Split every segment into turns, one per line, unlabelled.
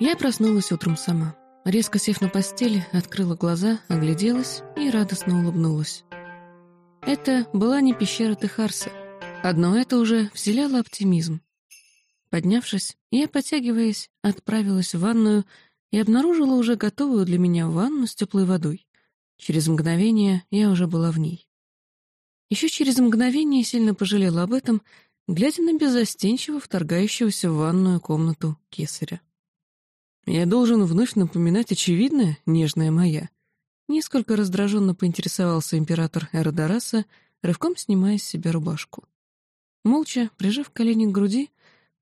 Я проснулась утром сама. Резко сев на постели, открыла глаза, огляделась и радостно улыбнулась. Это была не пещера Техарса. Одно это уже вселяло оптимизм. Поднявшись, я, подтягиваясь, отправилась в ванную и обнаружила уже готовую для меня ванну с теплой водой. Через мгновение я уже была в ней. Еще через мгновение сильно пожалела об этом, глядя на безостенчиво вторгающегося в ванную комнату кесаря. «Я должен вновь напоминать очевидное, нежная моя», Несколько раздраженно поинтересовался император Эродораса, рывком снимая с себя рубашку. Молча, прижав колени к груди,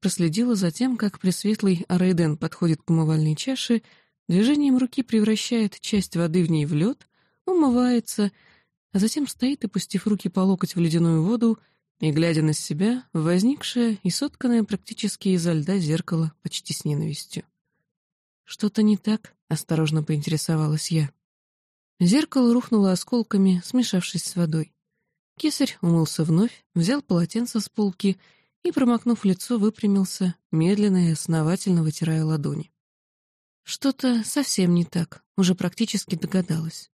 проследила за тем, как пресветлый Арейден подходит к умывальной чаше, движением руки превращает часть воды в ней в лед, умывается, а затем стоит, опустив руки по локоть в ледяную воду и, глядя на себя, возникшее и сотканное практически изо льда зеркало почти с ненавистью. «Что-то не так?» — осторожно поинтересовалась я. Зеркало рухнуло осколками, смешавшись с водой. Кесарь умылся вновь, взял полотенце с полки и, промокнув лицо, выпрямился, медленно и основательно вытирая ладони. Что-то совсем не так, уже практически догадалась.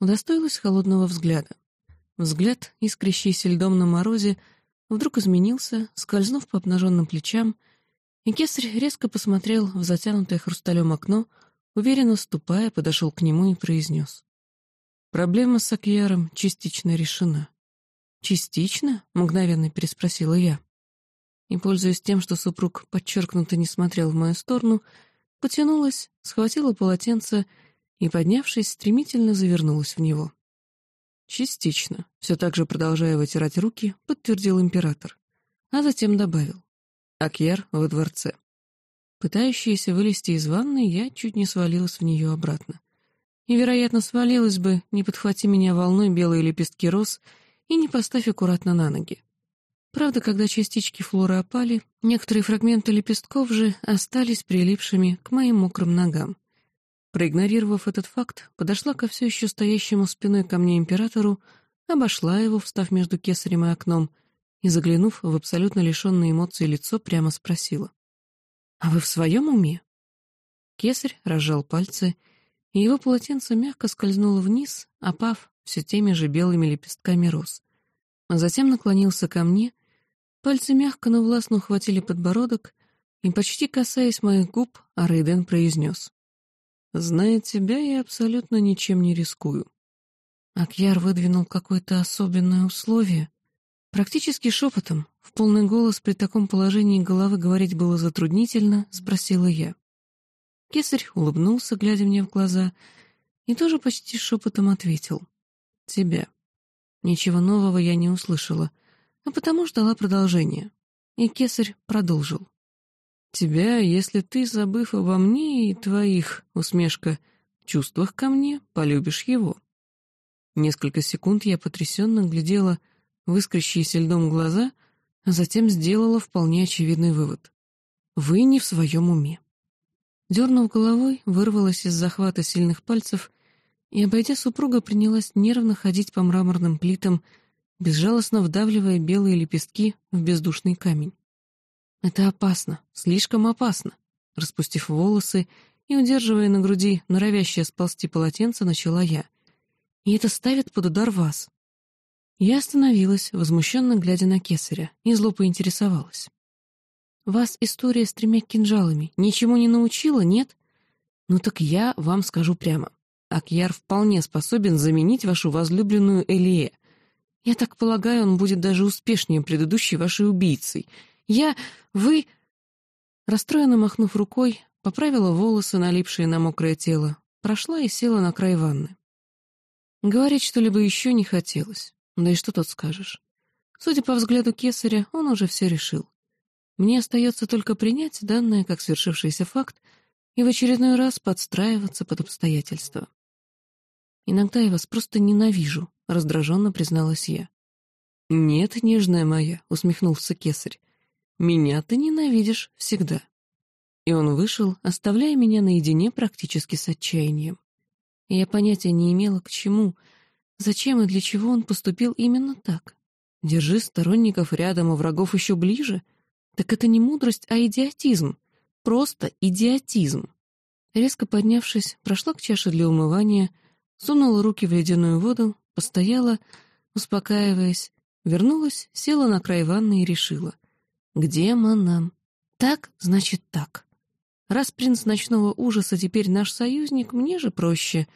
Удостоилась холодного взгляда. Взгляд, искрящийся льдом на морозе, вдруг изменился, скользнув по обнаженным плечам, и кесарь резко посмотрел в затянутое хрусталем окно, Уверенно ступая, подошел к нему и произнес. «Проблема с Акьяром частично решена». «Частично?» — мгновенно переспросила я. И, пользуясь тем, что супруг подчеркнуто не смотрел в мою сторону, потянулась, схватила полотенце и, поднявшись, стремительно завернулась в него. «Частично», — все так же продолжая вытирать руки, подтвердил император, а затем добавил. «Акьяр во дворце». Пытающаяся вылезти из ванны, я чуть не свалилась в нее обратно. И, вероятно, свалилась бы, не подхвати меня волной белые лепестки роз и не поставь аккуратно на ноги. Правда, когда частички флоры опали, некоторые фрагменты лепестков же остались прилипшими к моим мокрым ногам. Проигнорировав этот факт, подошла ко все еще стоящему спиной ко мне императору, обошла его, встав между кесарем и окном, и, заглянув в абсолютно лишенное эмоций лицо, прямо спросила. «А вы в своем уме?» Кесарь разжал пальцы, и его полотенце мягко скользнуло вниз, опав все теми же белыми лепестками роз. А затем наклонился ко мне, пальцы мягко, но властно ухватили подбородок, и, почти касаясь моих губ, Арейден произнес. «Зная тебя, я абсолютно ничем не рискую». Акьяр выдвинул какое-то особенное условие, практически шепотом, в полный голос при таком положении головы говорить было затруднительно, спросила я. Кесарь улыбнулся, глядя мне в глаза, и тоже почти шепотом ответил. «Тебя». Ничего нового я не услышала, а потому ждала продолжения. И кесарь продолжил. «Тебя, если ты, забыв обо мне и твоих, усмешка, чувствах ко мне, полюбишь его». Несколько секунд я потрясенно глядела в льдом глаза — а затем сделала вполне очевидный вывод. «Вы не в своем уме». Дернув головой, вырвалась из захвата сильных пальцев и, обойдя супруга, принялась нервно ходить по мраморным плитам, безжалостно вдавливая белые лепестки в бездушный камень. «Это опасно, слишком опасно», распустив волосы и, удерживая на груди норовящее сползти полотенце, начала я. «И это ставит под удар вас. Я остановилась, возмущенно глядя на кесаря, и зло поинтересовалась. «Вас история с тремя кинжалами ничему не научила, нет? Ну так я вам скажу прямо. Акьяр вполне способен заменить вашу возлюбленную Элие. Я так полагаю, он будет даже успешнее предыдущей вашей убийцей. Я... вы...» Расстроенно махнув рукой, поправила волосы, налипшие на мокрое тело, прошла и села на край ванны. Говорить что-либо еще не хотелось. Да и что тут скажешь? Судя по взгляду кесаря, он уже все решил. Мне остается только принять данное как свершившийся факт и в очередной раз подстраиваться под обстоятельства. «Иногда я вас просто ненавижу», — раздраженно призналась я. «Нет, нежная моя», — усмехнулся кесарь. «Меня ты ненавидишь всегда». И он вышел, оставляя меня наедине практически с отчаянием. Я понятия не имела, к чему — Зачем и для чего он поступил именно так? Держи сторонников рядом, а врагов еще ближе? Так это не мудрость, а идиотизм. просто идиотизм. Резко поднявшись, прошла к чаше для умывания, сунула руки в ледяную воду, постояла, успокаиваясь, вернулась, села на край ванны и решила. Где нам? Так, значит так. Раз принц ночного ужаса теперь наш союзник, мне же проще.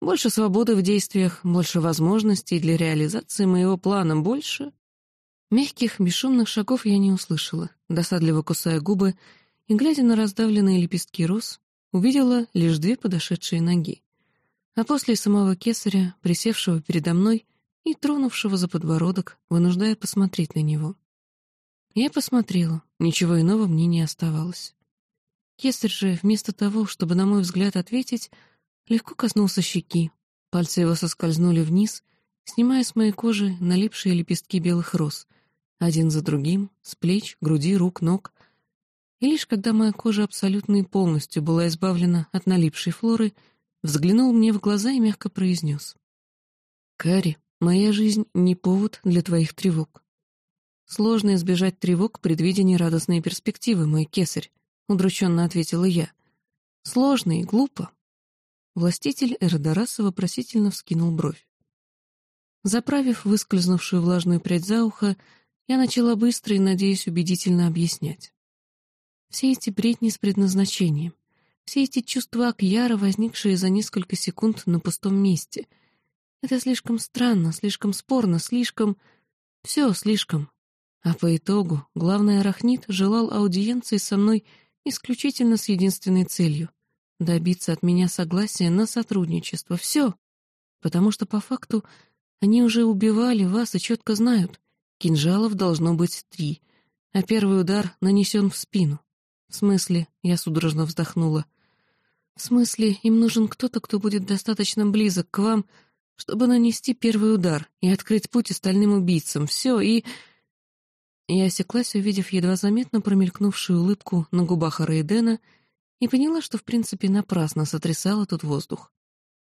Больше свободы в действиях, больше возможностей для реализации моего плана, больше... Мягких, бесшумных шагов я не услышала, досадливо кусая губы и, глядя на раздавленные лепестки роз, увидела лишь две подошедшие ноги. А после самого кесаря, присевшего передо мной и тронувшего за подбородок, вынуждая посмотреть на него. Я посмотрела, ничего иного мне не оставалось. Кесарь же, вместо того, чтобы, на мой взгляд, ответить, легко коснулся щеки, пальцы его соскользнули вниз, снимая с моей кожи налипшие лепестки белых роз, один за другим, с плеч, груди, рук, ног. И лишь когда моя кожа абсолютно и полностью была избавлена от налипшей флоры, взглянул мне в глаза и мягко произнес. «Кари, моя жизнь не повод для твоих тревог. Сложно избежать тревог, предвидя нерадостные перспективы, мой кесарь», — удрученно ответила я. «Сложно и глупо». Властитель Эродораса вопросительно вскинул бровь. Заправив выскользнувшую влажную прядь за ухо, я начала быстро и, надеюсь, убедительно объяснять. Все эти бредни с предназначением, все эти чувства Акьяра, возникшие за несколько секунд на пустом месте. Это слишком странно, слишком спорно, слишком... Все слишком. А по итогу главный арахнит желал аудиенции со мной исключительно с единственной целью — добиться от меня согласия на сотрудничество. Все. Потому что по факту они уже убивали вас и четко знают, Кинжалов должно быть три, а первый удар нанесен в спину. В смысле, я судорожно вздохнула. В смысле, им нужен кто-то, кто будет достаточно близок к вам, чтобы нанести первый удар и открыть путь остальным убийцам. Все, и... Я осеклась, увидев едва заметно промелькнувшую улыбку на губах Рейдена, и поняла, что в принципе напрасно сотрясала тут воздух.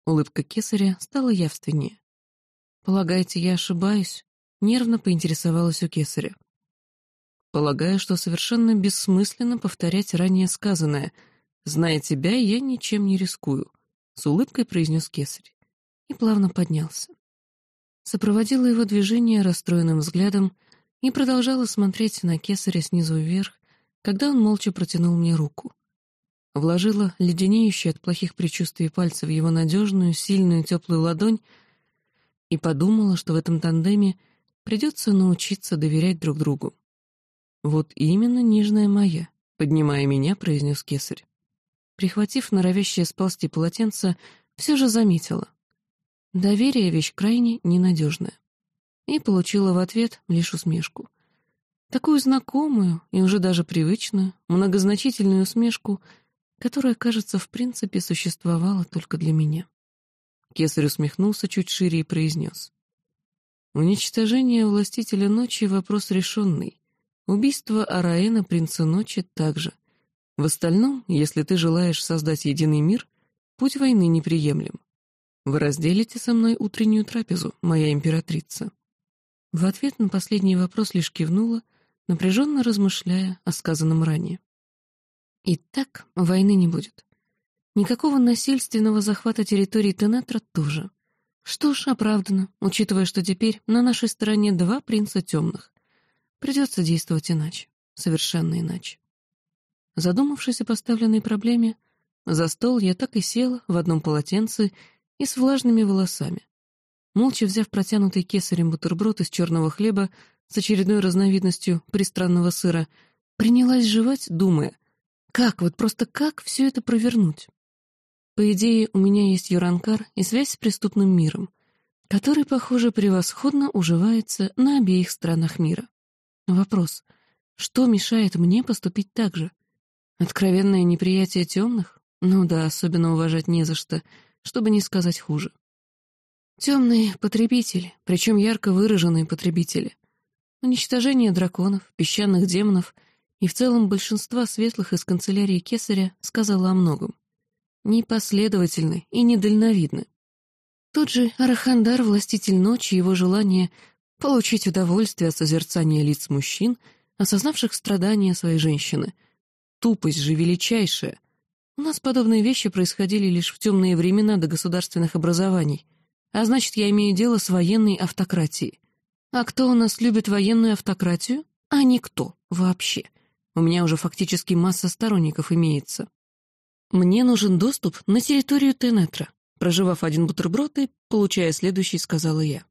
Улыбка кесаря стала явственнее. «Полагаете, я ошибаюсь?» Нервно поинтересовалась у кесаря. Полагаю, что совершенно бессмысленно повторять ранее сказанное. Зная тебя, я ничем не рискую, — с улыбкой произнес кесарь. И плавно поднялся. Сопроводила его движение расстроенным взглядом и продолжала смотреть на кесаря снизу вверх, когда он молча протянул мне руку. Вложила леденеющие от плохих предчувствий пальцы в его надежную, сильную, теплую ладонь и подумала, что в этом тандеме Придется научиться доверять друг другу. «Вот именно, нежная моя», — поднимая меня, произнес кесарь. Прихватив норовящее сползти полотенце, все же заметила. Доверие — вещь крайне ненадежная. И получила в ответ лишь усмешку. Такую знакомую и уже даже привычную, многозначительную усмешку, которая, кажется, в принципе существовала только для меня. Кесарь усмехнулся чуть шире и произнес. Уничтожение властителя ночи — вопрос решенный. Убийство Араэна, принца ночи, также. В остальном, если ты желаешь создать единый мир, путь войны неприемлем. Вы разделите со мной утреннюю трапезу, моя императрица. В ответ на последний вопрос лишь кивнула, напряженно размышляя о сказанном ранее. Итак, войны не будет. Никакого насильственного захвата территории Тенетра тоже. Что ж, оправдано, учитывая, что теперь на нашей стороне два принца темных. Придется действовать иначе, совершенно иначе. Задумавшись о поставленной проблеме, за стол я так и села в одном полотенце и с влажными волосами. Молча взяв протянутый кесарем бутерброд из черного хлеба с очередной разновидностью пристранного сыра, принялась жевать, думая, как, вот просто как все это провернуть. По идее, у меня есть Юранкар и связь с преступным миром, который, похоже, превосходно уживается на обеих странах мира. Вопрос, что мешает мне поступить так же? Откровенное неприятие темных? Ну да, особенно уважать не за что, чтобы не сказать хуже. Темные потребители, причем ярко выраженные потребители. Уничтожение драконов, песчаных демонов и в целом большинства светлых из канцелярии Кесаря сказала о многом непоследовательны и недальновидны. Тот же Арахандар, властитель ночи, его желание получить удовольствие от созерцания лиц мужчин, осознавших страдания своей женщины, тупость же величайшая. У нас подобные вещи происходили лишь в темные времена до государственных образований, а значит, я имею дело с военной автократией. А кто у нас любит военную автократию? А никто. Вообще. У меня уже фактически масса сторонников имеется. Мне нужен доступ на территорию Тенетра. Проживав один бутерброд и получая следующий, сказала я.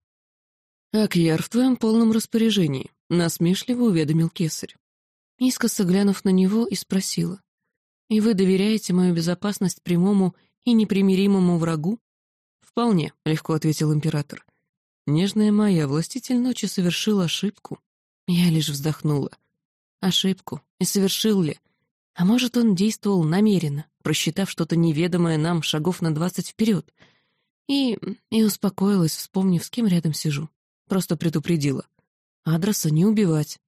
«Акьяр в твоем полном распоряжении», — насмешливо уведомил кесарь. Искоса глянув на него и спросила. «И вы доверяете мою безопасность прямому и непримиримому врагу?» «Вполне», — легко ответил император. «Нежная моя, властитель ночи совершил ошибку». Я лишь вздохнула. Ошибку. И совершил ли? А может, он действовал намеренно, просчитав что-то неведомое нам шагов на двадцать вперед. И... и успокоилась, вспомнив, с кем рядом сижу. Просто предупредила. Адреса не убивать.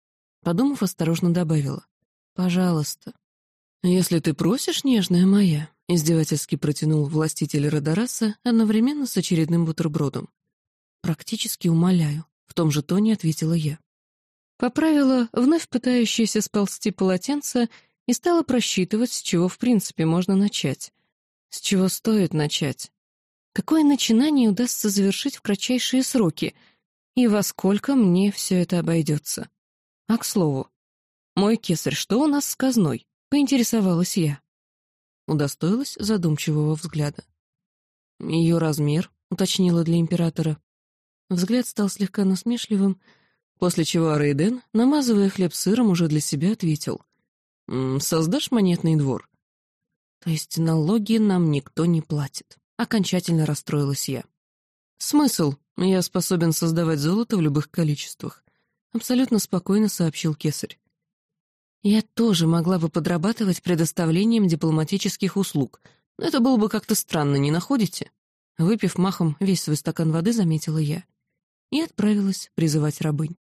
Подумав, осторожно добавила. «Пожалуйста». «Если ты просишь, нежная моя», — издевательски протянул властитель Родораса одновременно с очередным бутербродом. «Практически умоляю», — в том же тоне ответила я. Поправила вновь пытающееся сползти полотенце и стала просчитывать, с чего в принципе можно начать. С чего стоит начать. Какое начинание удастся завершить в кратчайшие сроки, и во сколько мне все это обойдется. А к слову, мой кесарь, что у нас с казной? Поинтересовалась я. Удостоилась задумчивого взгляда. Ее размер, уточнила для императора. Взгляд стал слегка насмешливым, после чего Рейден, намазывая хлеб сыром, уже для себя ответил. «Создашь монетный двор?» «То есть налоги нам никто не платит?» Окончательно расстроилась я. «Смысл? Я способен создавать золото в любых количествах», — абсолютно спокойно сообщил кесарь. «Я тоже могла бы подрабатывать предоставлением дипломатических услуг, но это было бы как-то странно, не находите?» Выпив махом весь свой стакан воды, заметила я. И отправилась призывать рабынь.